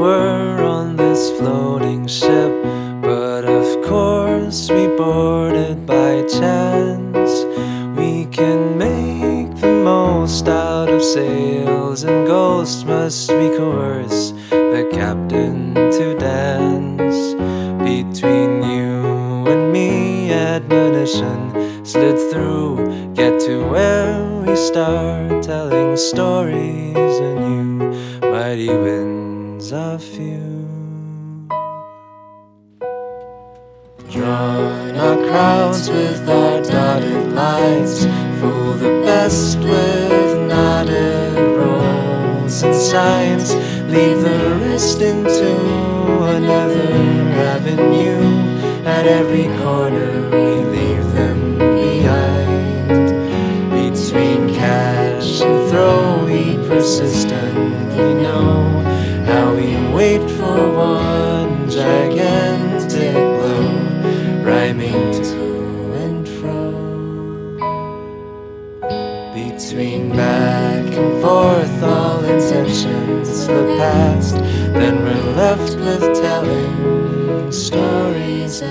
were on this floating ship, but of course we boarded by chance. We can make the most out of sails and ghosts, must we coerce the captain to dance between you and me? Admonition slid through, get to where we start telling stories, and you might even are few. Drawn our crowds with our dotted lines, fool the best with knotted rolls and signs, leave the rest into another avenue. At every corner, we leave them behind. Between cash and throw, we persistently Between back and forth, all intentions the past, then we're left with telling stories